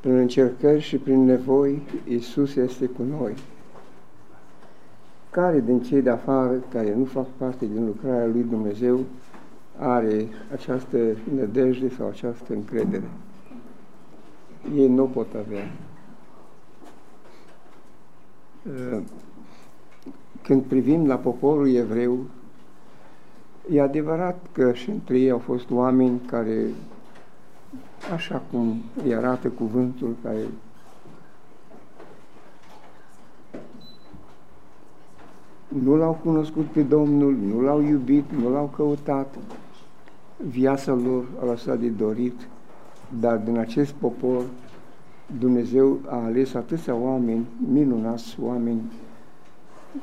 Prin încercări și prin nevoi, Isus este cu noi. Care din cei de afară, care nu fac parte din lucrarea lui Dumnezeu, are această nădejde sau această încredere? Ei nu pot avea. Când privim la poporul evreu, e adevărat că și între ei au fost oameni care așa cum îi arată cuvântul care nu l-au cunoscut pe Domnul, nu l-au iubit, nu l-au căutat, viața lor a lăsat de dorit, dar din acest popor Dumnezeu a ales atâția oameni minunați, oameni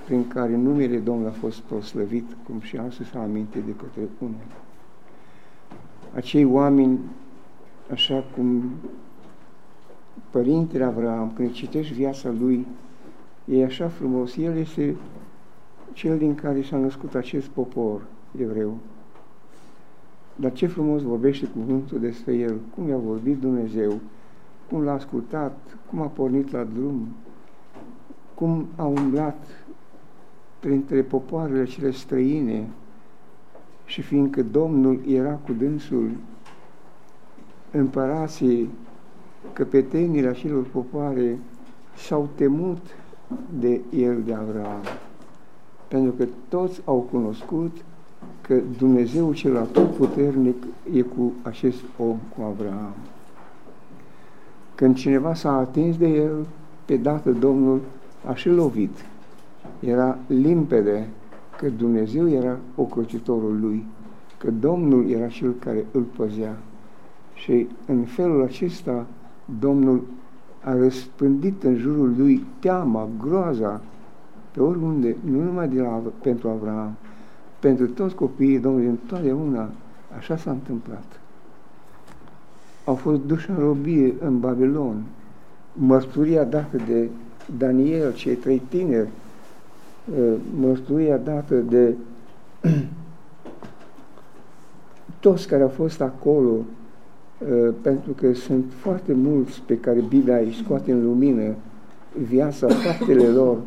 prin care numele Domnului a fost proslăvit, cum și astăzi s-a aminte de către unii. Acei oameni așa cum Părintele Avram, când citești viața lui, e așa frumos. El este cel din care s-a născut acest popor evreu. Dar ce frumos vorbește cuvântul despre el, cum i-a vorbit Dumnezeu, cum l-a ascultat, cum a pornit la drum, cum a umblat printre popoarele cele străine și fiindcă Domnul era cu dânsul, împărații, căpetenii acelor popoare s-au temut de el de Avram. Pentru că toți au cunoscut că Dumnezeu cel atotputernic e cu acest om, cu Avram. Când cineva s-a atins de el, pe dată Domnul a și lovit. Era limpede că Dumnezeu era ocrocitorul lui, că Domnul era cel care îl păzea. Și în felul acesta Domnul a răspândit în jurul lui teama, groaza, pe oriunde, nu numai de la, pentru Avram, pentru toți copiii Domnului, întotdeauna așa s-a întâmplat. Au fost duși în robie în Babilon. Mărturia dată de Daniel, cei trei tineri, ă, mărturia dată de toți care au fost acolo, Uh, pentru că sunt foarte mulți pe care Biblia îi scoate în lumină viața, faptele lor,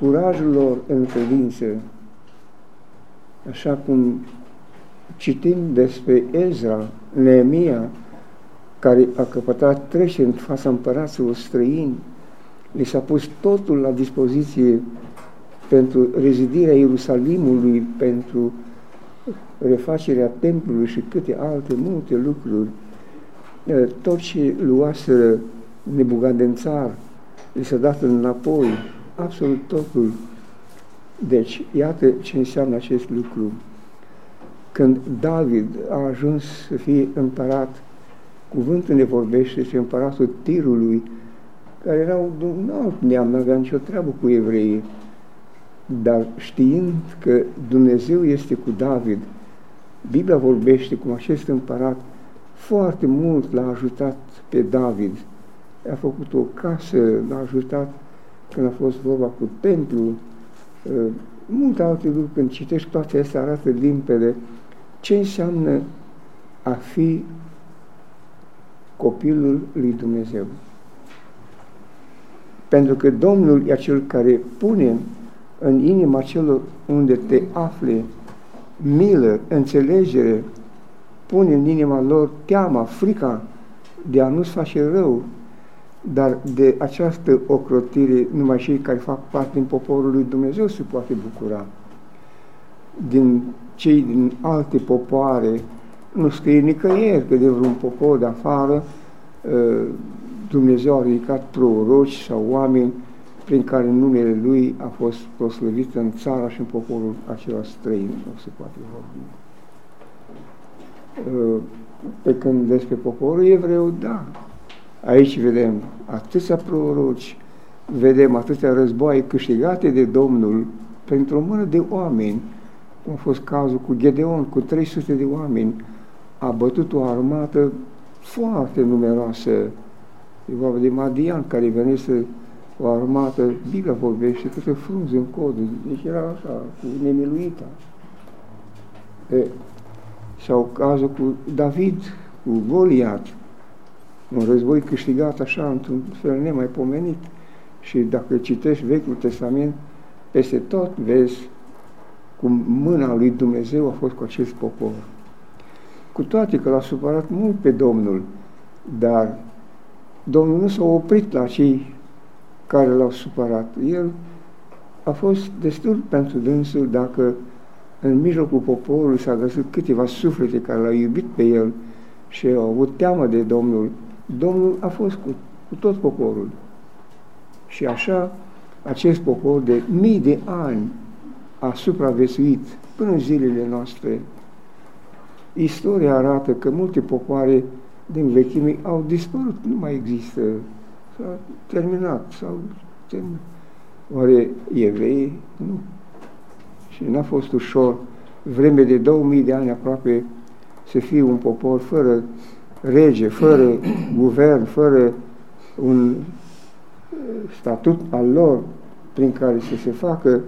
curajul lor în credință, așa cum citim despre Ezra, Neemia, care a căpătat trece în fața împăraților străini, li s-a pus totul la dispoziție pentru rezidirea Ierusalimului, pentru refacerea templului și câte alte multe lucruri, tot ce luaseră Nebucadențar, li s-a dat înapoi, absolut totul. Deci, iată ce înseamnă acest lucru. Când David a ajuns să fie împărat, cuvântul ne vorbește despre împăratul Tirului, care era un alt neam, nu avea nicio treabă cu evreii, dar știind că Dumnezeu este cu David, Biblia vorbește cum acest împărat foarte mult l-a ajutat pe David. A făcut o casă, l-a ajutat când a fost vorba cu templu, uh, multe alte lucruri. Când citești toate astea, arată limpede ce înseamnă a fi copilul lui Dumnezeu. Pentru că Domnul e acel care pune în inima celor unde te afli milă, înțelegere, pune în inima lor teama, frica de a nu-ți face rău, dar de această ocrotire numai cei care fac parte din poporul lui Dumnezeu se poate bucura. Din cei din alte popoare, nu scrie nicăieri că de vreun popor de afară ă, Dumnezeu a ridicat proroci sau oameni prin care numele Lui a fost proslăvit în țara și în poporul acela străin, nu se poate vorbi. Uh, pe când despre poporul evreu, da, aici vedem atâția proroci, vedem atâtea războaie câștigate de Domnul pentru o mână de oameni, cum a fost cazul cu Gedeon, cu 300 de oameni, a bătut o armată foarte numeroasă, e vorba de Madian, care venea să o armată, Biblia vorbește câte frunze în codul, deci era așa, cu nemiluita. E, sau cazul cu David, cu Goliat, Un război câștigat așa, într-un fel nemaipomenit. Și dacă citești Vechiul Testament, peste tot vezi cum mâna lui Dumnezeu a fost cu acest popor. Cu toate că l-a supărat mult pe Domnul, dar Domnul nu s-a oprit la cei care l-au supărat. El a fost destul pentru dânsul dacă în mijlocul poporului s-a găsit câteva suflete care l-au iubit pe el și au avut teamă de Domnul. Domnul a fost cu, cu tot poporul. Și așa, acest popor de mii de ani a supraviețuit până în zilele noastre. Istoria arată că multe popoare din vechime au dispărut, nu mai există, s-a terminat, sau terminat. Oare evrei? Nu. Și n-a fost ușor, vreme de 2000 de ani aproape, să fie un popor fără rege, fără guvern, fără un statut al lor prin care să se facă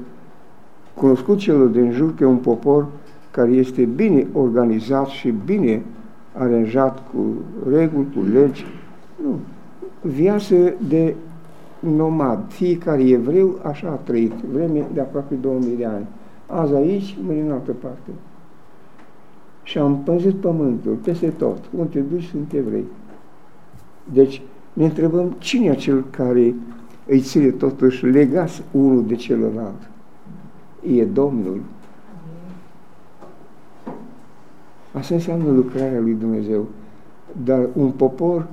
cunoscut celor din jur că e un popor care este bine organizat și bine aranjat cu reguli, cu legi. Nu. Viață de nomad. Fiecare evreu așa a trăit, vreme de aproape 2000 de ani. Azi aici, mâine în altă parte. Și am păzit pământul peste tot. Unde te duci, sunt evrei. Deci, ne întrebăm cine e acel care îi ține totuși legați unul de celălalt. E Domnul. Asta înseamnă lucrarea lui Dumnezeu. Dar un popor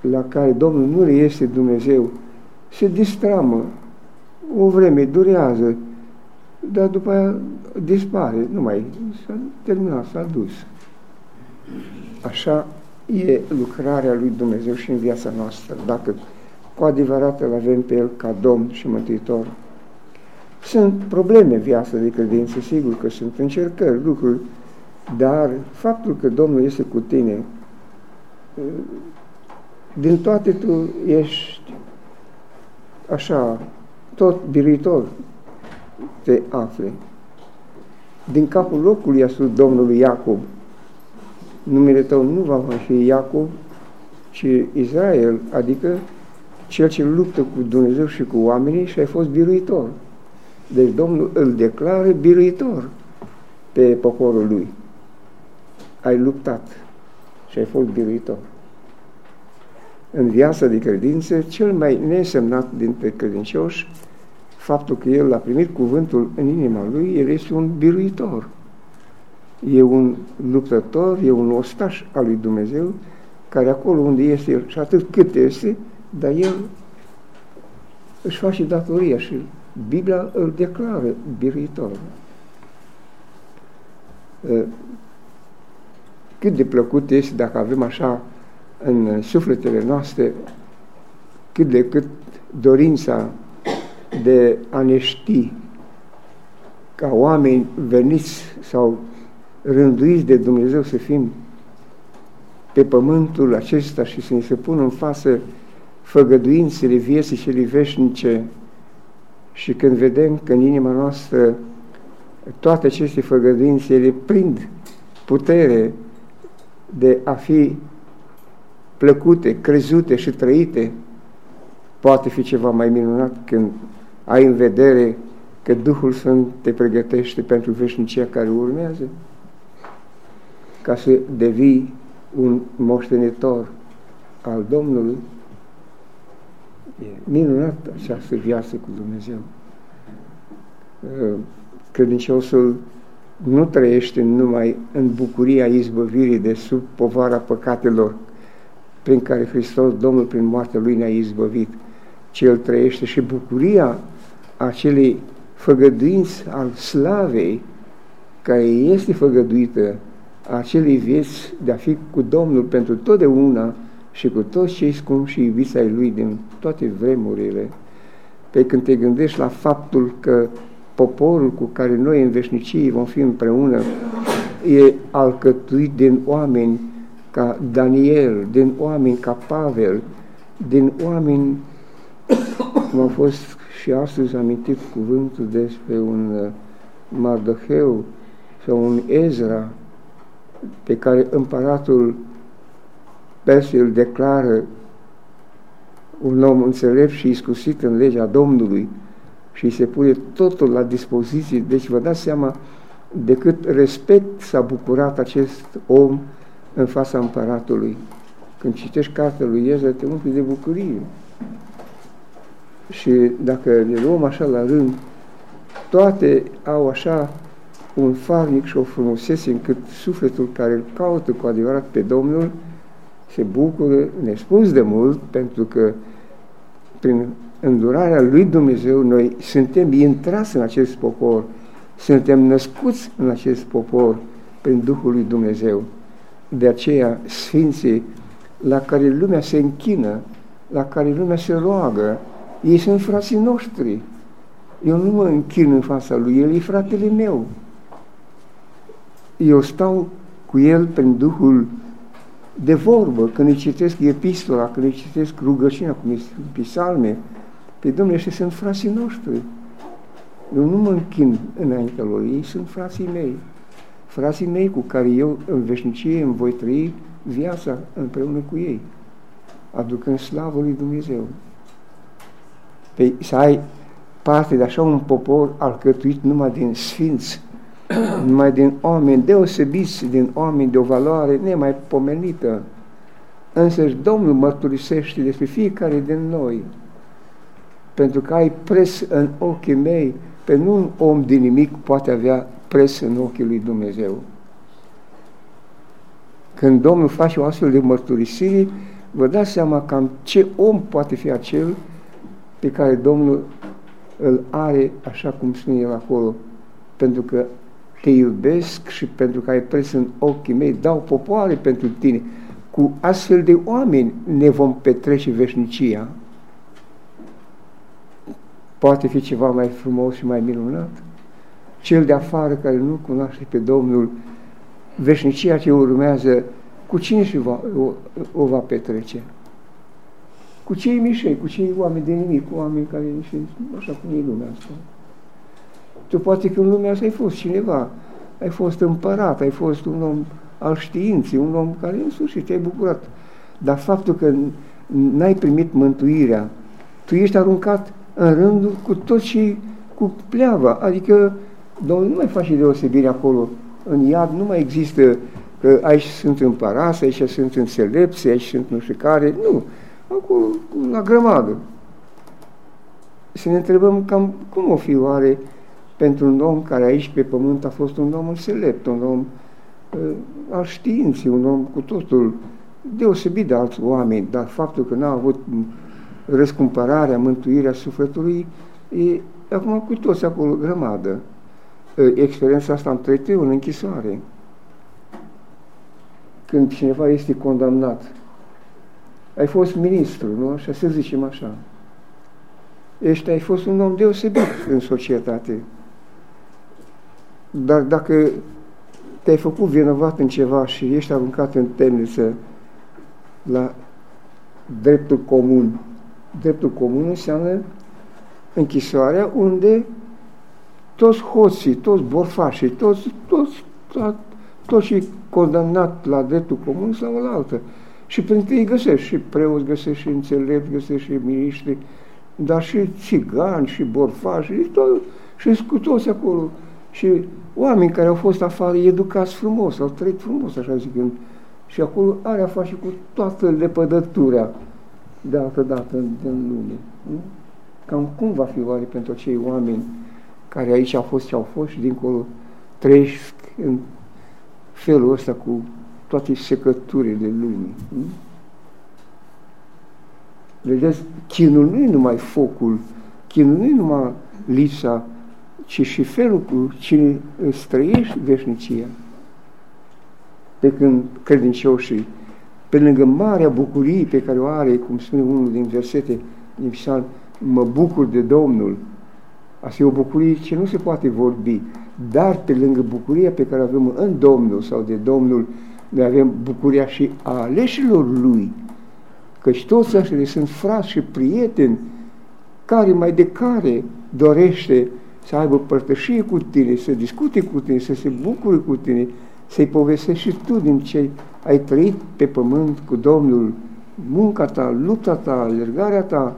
la care Domnul nu le este Dumnezeu se distramă. O vreme durează, dar după aia dispare. Nu mai s-a terminat, s-a dus. Așa e lucrarea lui Dumnezeu și în viața noastră, dacă cu adevărat îl avem pe El ca Domn și Mântuitor. Sunt probleme în viața de credință, sigur că sunt încercări, lucruri, dar faptul că Domnul este cu tine, din toate tu ești așa, tot biruitor te afli. Din capul locului a spus Domnului Iacob, numele tău nu va mai fi Iacob, ci Israel, adică cel ce luptă cu Dumnezeu și cu oamenii și ai fost biruitor. Deci Domnul îl declară biruitor pe poporul lui. Ai luptat și ai fost biruitor. În viața de credință, cel mai nesemnat dintre credincioși, faptul că el a primit cuvântul în inima lui, el este un biruitor. E un luptător, e un ostaș al lui Dumnezeu, care acolo unde este el și atât cât este, dar el își face datoria și Biblia îl declară biruitor. Ă, cât de plăcut este dacă avem așa în sufletele noastre cât de cât dorința de a ne ști ca oameni veniți sau rânduiți de Dumnezeu să fim pe pământul acesta și să ne se pună în față făgăduințele vieții și veșnice. Și când vedem că în inima noastră toate aceste făgăduințe le prind putere de a fi plăcute, crezute și trăite, poate fi ceva mai minunat când ai în vedere că Duhul Sfânt te pregătește pentru veșnicia care urmează, ca să devii un moștenitor al Domnului. E minunat această viață cu Dumnezeu. Uh, credinciosul nu trăiește numai în bucuria izbăvirii de sub povara păcatelor prin care Hristos, Domnul, prin moartea Lui ne-a izbăvit, ci El trăiește și bucuria acelei făgăduinți al slavei care este făgăduită acelei vieți de a fi cu Domnul pentru totdeauna și cu toți cei scumpi și iubiți ai Lui din toate vremurile. Pe când te gândești la faptul că poporul cu care noi în veșnicie vom fi împreună e alcătuit din oameni ca Daniel, din oameni ca Pavel, din oameni, cum a fost și astăzi amintit cuvântul despre un uh, Mardoheu sau un Ezra, pe care împăratul Perse îl declară un om înțelept și iscusit în legea Domnului și îi se pune totul la dispoziție. Deci vă dați seama de cât respect s-a bucurat acest om în fața împăratului. Când citești cartea lui Ieză, te umpli de bucurie. Și dacă le luăm așa la rând, toate au așa un farnic și o frumusețe încât sufletul care îl caută cu adevărat pe Domnul se bucură nespus de mult pentru că prin îndurarea lui Dumnezeu noi suntem intrați în acest popor, suntem născuți în acest popor prin Duhul lui Dumnezeu. De aceea Sfinții la care lumea se închină, la care lumea se roagă, ei sunt frații noștri. Eu nu mă închin în fața lui, el e fratele meu. Eu stau cu el prin Duhul de vorbă, când îi citesc epistola, când îi citesc rugăciunea, cum este pisalme, pe Dumnezeu sunt frații noștri. Eu nu mă închin înaintea lor, ei sunt frații mei. Frații mei cu care eu în veșnicie îmi voi trăi viața împreună cu ei, aducând slavă lui Dumnezeu. Păi să ai parte de așa un popor alcătuit numai din sfinți, numai din oameni deosebiți, din oameni de o valoare nemaipomenită. Însă Domnul mărturisește despre fiecare din noi, pentru că ai pres în ochii mei, pe nu un om din nimic poate avea pres în ochii lui Dumnezeu. Când Domnul face o astfel de mărturisire, vă dați seama cam ce om poate fi acel pe care Domnul îl are așa cum spune el acolo, pentru că te iubesc și pentru că ai pres în ochii mei, dau popoare pentru tine. Cu astfel de oameni ne vom petrece veșnicia. Poate fi ceva mai frumos și mai minunat? Cel de afară care nu cunoaște pe Domnul, veșnicia ce urmează, cu cine și va, o, o va petrece? Cu cei mișei, cu cei oameni de nimic, cu oameni care și așa cum e lumea asta. Tu poate că în lumea asta ai fost cineva, ai fost împărat, ai fost un om al științei, un om care în sfârșit te-ai bucurat. Dar faptul că n-ai primit mântuirea, tu ești aruncat în rândul cu tot și cu pleava, adică Domnul nu mai face deosebire acolo. În iad nu mai există că aici sunt împărați, aici sunt înțelepți, aici sunt nu știu care. Nu. Acolo, la grămadă. Să ne întrebăm cam cum o fi oare pentru un om care aici pe pământ a fost un om înțelept, un om uh, al științei, un om cu totul deosebit de alți oameni, dar faptul că n-a avut răscumpărarea, mântuirea sufletului, e acum cu toți acolo grămadă. Experiența asta am trăit eu în închisoare. Când cineva este condamnat, ai fost ministru, nu? Așa să zicem așa. Ești, ai fost un om deosebit în societate. Dar dacă te-ai făcut vinovat în ceva și ești aruncat în temniță la dreptul comun, dreptul comun înseamnă închisoarea unde toți hoții, toți borfașii, toți, toți, toți, toți și condamnat la dreptul comun sau la altă. Și printre ei găsești și preoți, găsești și înțelepți, găsești și miniștri, dar și țigani, și borfași, și, tot, și cu toți acolo. Și oameni care au fost afară educați frumos, au trăit frumos, așa zic eu. Și acolo are a face cu toată lepădătura de altă dată din lume. Nu? Cam cum va fi oare pentru cei oameni care aici au fost și au fost și dincolo trăiesc în felul ăsta cu toate secăturile lumii. Nu? Vedeți, chinul nu e numai focul, chinul nu e numai lipsa, ci și felul cu cine îți trăiești veșnicia. Pe când credincioșii, pe lângă marea bucurie pe care o are, cum spune unul din versete din psalm, mă bucur de Domnul, Asta e o bucurie ce nu se poate vorbi, dar pe lângă bucuria pe care avem în Domnul sau de Domnul, noi avem bucuria și a aleșilor Lui, căci toți ăștia sunt frați și prieteni, care mai de care dorește să aibă părtășie cu tine, să discute cu tine, să se bucure cu tine, să-i povestești și tu din ce ai trăit pe pământ cu Domnul, munca ta, lupta ta, alergarea ta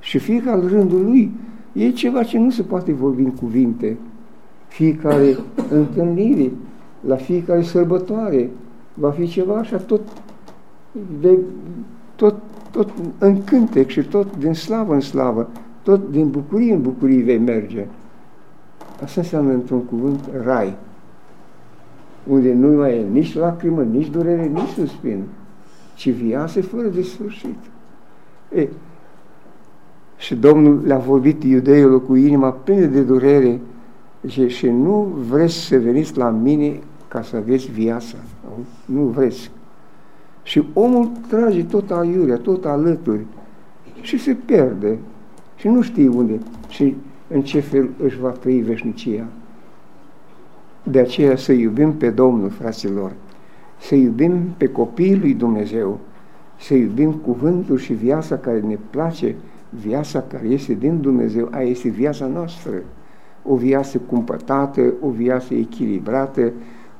și fiecare rândul lui e ceva ce nu se poate vorbi în cuvinte. Fiecare întâlnire, la fiecare sărbătoare, va fi ceva așa tot, de, tot, tot în cântec și tot din slavă în slavă, tot din bucurie în bucurie vei merge. Asta înseamnă, într-un cuvânt, rai, unde nu mai e nici lacrimă, nici durere, nici suspin, ci viase fără de sfârșit. E, și Domnul le-a vorbit iudeilor cu inima plină de durere, zice, și nu vreți să veniți la mine ca să aveți viața. Nu vreți. Și omul trage tot aiurea, tot alături și se pierde și nu știe unde și în ce fel își va trăi veșnicia. De aceea să iubim pe Domnul, fraților, să iubim pe copiii lui Dumnezeu, să iubim cuvântul și viața care ne place, viața care este din Dumnezeu, aia este viața noastră. O viață cumpătată, o viață echilibrată,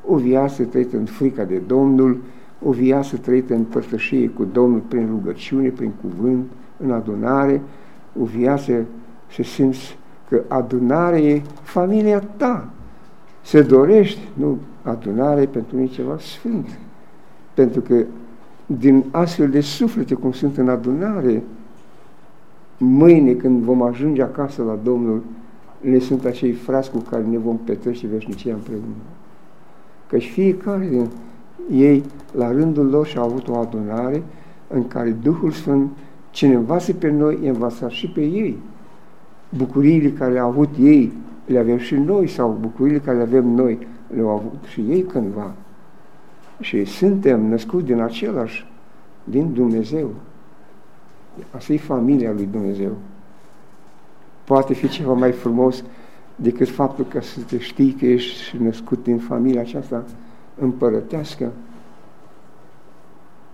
o viață trăită în frica de Domnul, o viață trăită în părtășie cu Domnul prin rugăciune, prin cuvânt, în adunare, o viață să simți că adunare e familia ta. Se dorești, nu adunare pentru nici ceva sfânt. Pentru că din astfel de suflete cum sunt în adunare, mâine când vom ajunge acasă la Domnul, ne sunt acei frați cu care ne vom petrece veșnicia împreună. Căci fiecare din ei, la rândul lor, și-a avut o adunare în care Duhul Sfânt, ce ne învață pe noi, îi învață și pe ei. Bucuriile care le-au avut ei, le avem și noi, sau bucuriile care le avem noi, le-au avut și ei cândva. Și suntem născuți din același, din Dumnezeu. Asta e familia lui Dumnezeu. Poate fi ceva mai frumos decât faptul că să te știi că ești născut din familia aceasta împărătească.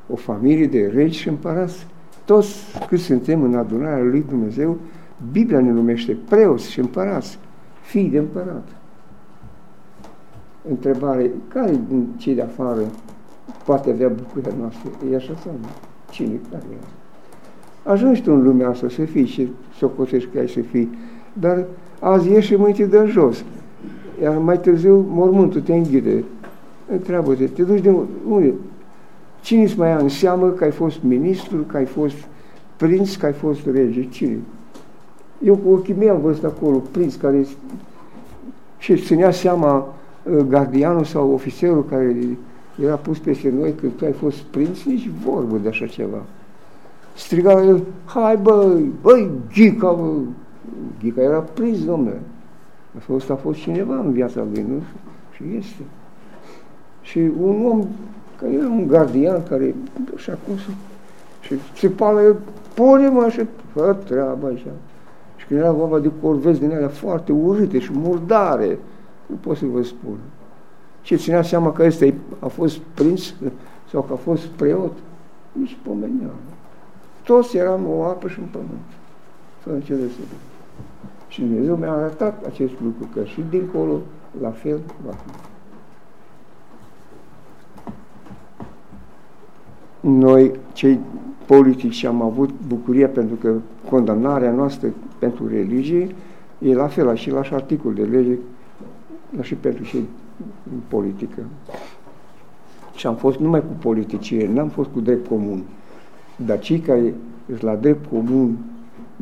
O familie de regi și împărați. Toți cât suntem în adunarea lui Dumnezeu, Biblia ne numește preoți și împărați, fii de împărat. Întrebare, care din cei de afară poate avea bucuria noastră? E așa sau nu? Cine care e? Ajungi tu în lumea asta să fii și să o că ai să fii, dar azi ieși și mâine te dă jos. Iar mai târziu mormântul te înghide. Întreabă-te, te duci de unde? Cine îți mai ia în seamă că ai fost ministru, că ai fost prinț, că ai fost rege? Cine? Eu cu ochii mei am văzut acolo prinț care și ținea seama uh, gardianul sau ofițerul care era pus peste noi când tu ai fost prinț, nici vorbă de așa ceva. Striga el, hai băi, băi, Gica, bă. Gica era prins, domnule. A fost, a fost cineva în viața lui, nu? Și este. Și un om, care era un gardian, care, și acum se, și se pală, el, pune mă și fă treaba așa. Și când era vorba de corvezi din alea foarte urâte și murdare, nu pot să vă spun. Și ținea seama că ăsta a fost prins sau că a fost preot, nici pomenea. Toți eram o apă și un pământ, fără ce deosebire. Și Dumnezeu mi-a arătat acest lucru, că și dincolo, la fel, va fi. Noi, cei politici, am avut bucuria pentru că condamnarea noastră pentru religie e la fel, și la și articol de lege, la și pentru cei în politică. Și am fost numai cu politicieni, n-am fost cu drept comun. Dar cei care își la drept comun,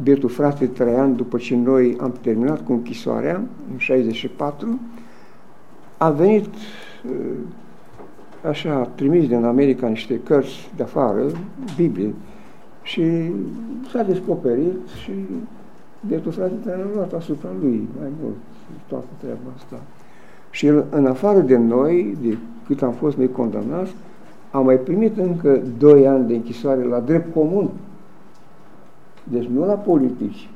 bietul frate Traian, după ce noi am terminat cu închisoarea, în 64, a venit uh, așa, trimis din America niște cărți de afară, Biblie, și s-a descoperit și bietul frate Traian a luat asupra lui mai mult toată treaba asta. Și el, în afară de noi, de cât am fost noi condamnați, am mai primit încă doi ani de închisoare la drept comun. Deci nu la politici.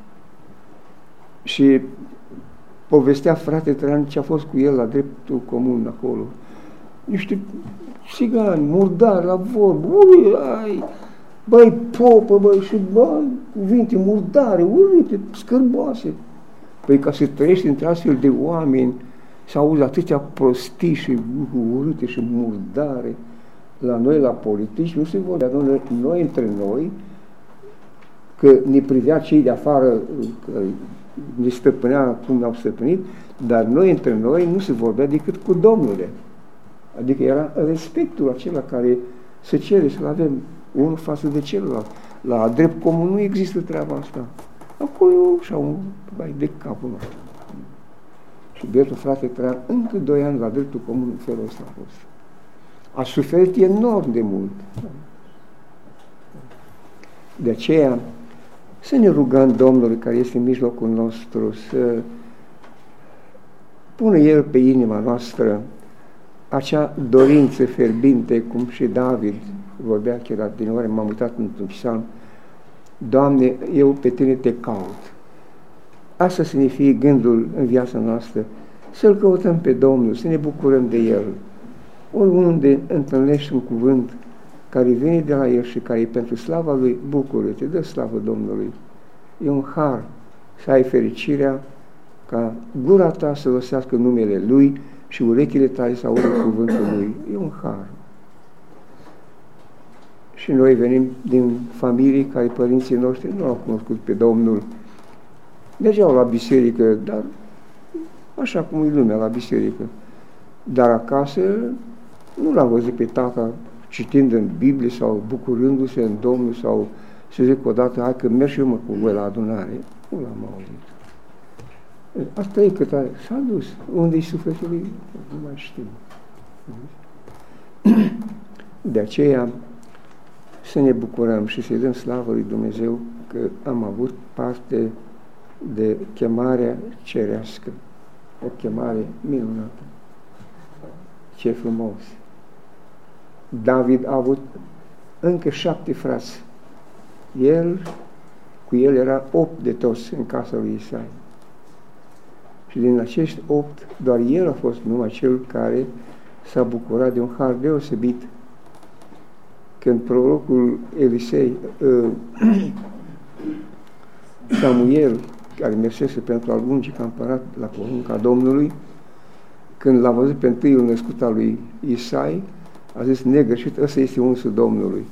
Și povestea frate Traian ce a fost cu el la dreptul comun acolo. Niște țigani, murdari la vorbă, ui, ai, băi, popă, băi, și băi, cuvinte murdare, urâte, scârboase. Păi ca să trăiești între astfel de oameni, să auzi atâtea prostii și urâte și murdare la noi, la politici, nu se vorbea, noi, noi între noi, că ne privea cei de afară, că ne stăpânea cum ne-au stăpânit, dar noi între noi nu se vorbea decât cu Domnule. Adică era respectul acela care se cere să-l avem unul față de celălalt. La drept comun nu există treaba asta. Acolo și un bai de capul nostru. Și bietul frate trăia încă doi ani la dreptul comun în felul ăsta a fost. A suferit enorm de mult. De aceea, să ne rugăm Domnului care este în mijlocul nostru să pună El pe inima noastră acea dorință ferbinte, cum și David vorbea chiar din ori, m-am uitat într-un psalm, Doamne, eu pe Tine te caut. Asta să ne fie gândul în viața noastră, să-L căutăm pe Domnul, să ne bucurăm de El. Oriunde întâlnești un cuvânt care vine de la El și care e pentru slava Lui, bucură-te, dă slavă Domnului. E un har să ai fericirea ca gura ta să lăsească numele Lui și urechile tale să audă cuvântul Lui. E un har. Și noi venim din familii care părinții noștri nu au cunoscut pe Domnul. Mergeau la biserică, dar așa cum e lumea la biserică. Dar acasă nu l-am văzut pe tata citind în Biblie sau bucurându-se în Domnul sau să zic odată, hai că merg și eu mă cu voi la adunare. Nu l-am auzit. Asta e cât are. S-a dus. Unde-i sufletul lui? Nu mai știu. De aceea să ne bucurăm și să-i dăm slavă lui Dumnezeu că am avut parte de chemarea cerească. O chemare minunată. Ce frumos! David a avut încă șapte frați. El, cu el era opt de toți în casa lui Isai. Și din acești opt, doar el a fost numai cel care s-a bucurat de un har deosebit. Când prorocul Elisei, uh, Samuel, care mersese pentru a lungi ca împărat la porunca Domnului, când l-a văzut pe întâiul născut al lui Isai, a zis negășit, ăsta este unsul Domnului.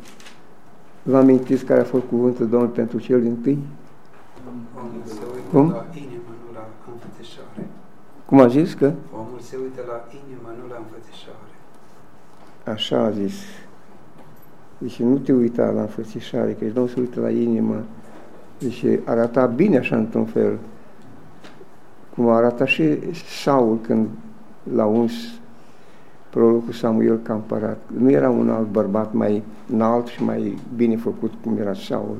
Vă amintiți care a fost cuvântul Domnului pentru cel din tâi? Cum? Cum a zis că? Omul se uită la inimă, nu la înfățișare. Așa a zis. Deci nu te uita la înfățișare, că nu se uită la inimă. Deci arata bine așa într-un fel. Cum arata și Saul când l-a uns prorocul Samuel ca împărat. Nu era un alt bărbat mai înalt și mai bine făcut cum era Saul.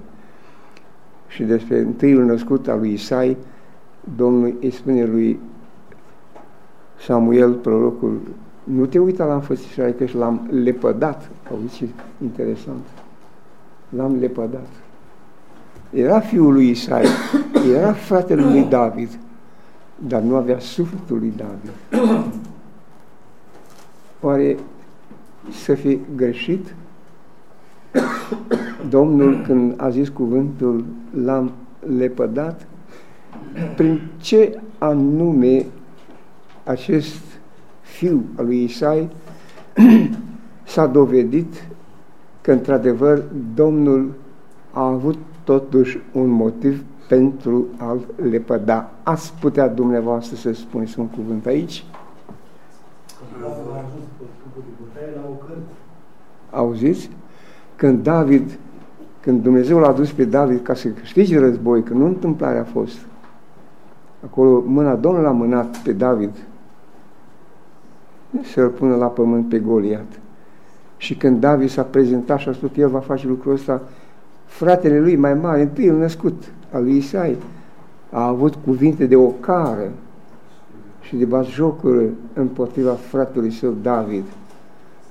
Și despre întâiul născut al lui Isai, Domnul îi spune lui Samuel, prorocul, nu te uita la înfățișare că și l-am lepădat. Auzi ce interesant. L-am lepădat. Era fiul lui Isai, era fratele lui David, dar nu avea sufletul lui David. Oare să fi greșit? Domnul când a zis cuvântul l-am lepădat, prin ce anume acest fiu al lui Isai s-a dovedit că într-adevăr Domnul a avut totuși un motiv pentru a-l lepăda. Ați putea dumneavoastră să spuneți un cuvânt aici? Auziți? Când David, când Dumnezeu l-a dus pe David ca să câștige război, că nu întâmplarea a fost, acolo mâna Domnului a mânat pe David să-l pună la pământ pe Goliat. Și când David s-a prezentat și a spus că el va face lucrul ăsta, fratele lui mai mare, întâi el născut, al lui Isai, a avut cuvinte de ocară și de bazjocură împotriva fratelui său David.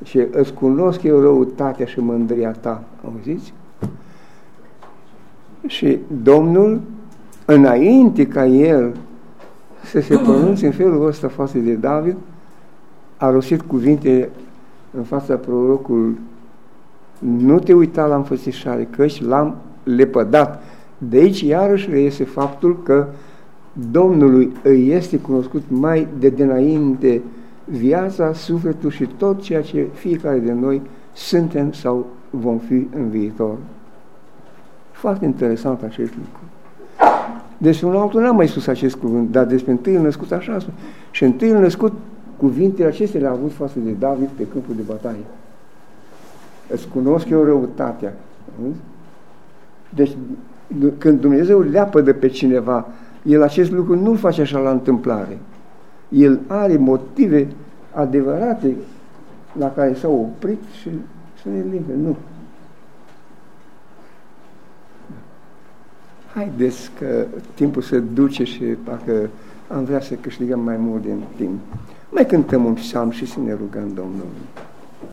Și îți cunosc eu răutatea și mândria ta, auziți? Și Domnul, înainte ca el să se pronunțe în felul ăsta față de David, a rostit cuvinte în fața prorocului, nu te uita la înfățișare, căci l-am lepădat. De aici iarăși reiese faptul că Domnului îi este cunoscut mai de dinainte viața, sufletul și tot ceea ce fiecare de noi suntem sau vom fi în viitor. Foarte interesant acest lucru. Despre un altul n-am mai spus acest cuvânt, dar despre întâiul născut așa spus. Și întâiul născut, cuvintele acestea le-a avut față de David pe câmpul de bătaie. Îți cunosc eu răutatea. Deci, când Dumnezeu leapă de pe cineva, El acest lucru nu-l face așa la întâmplare. El are motive adevărate la care s-a oprit și să ne limpe. Nu. Haideți că timpul se duce și parcă am vrea să câștigăm mai mult din timp. Mai cântăm un psalm și să ne rugăm Domnului.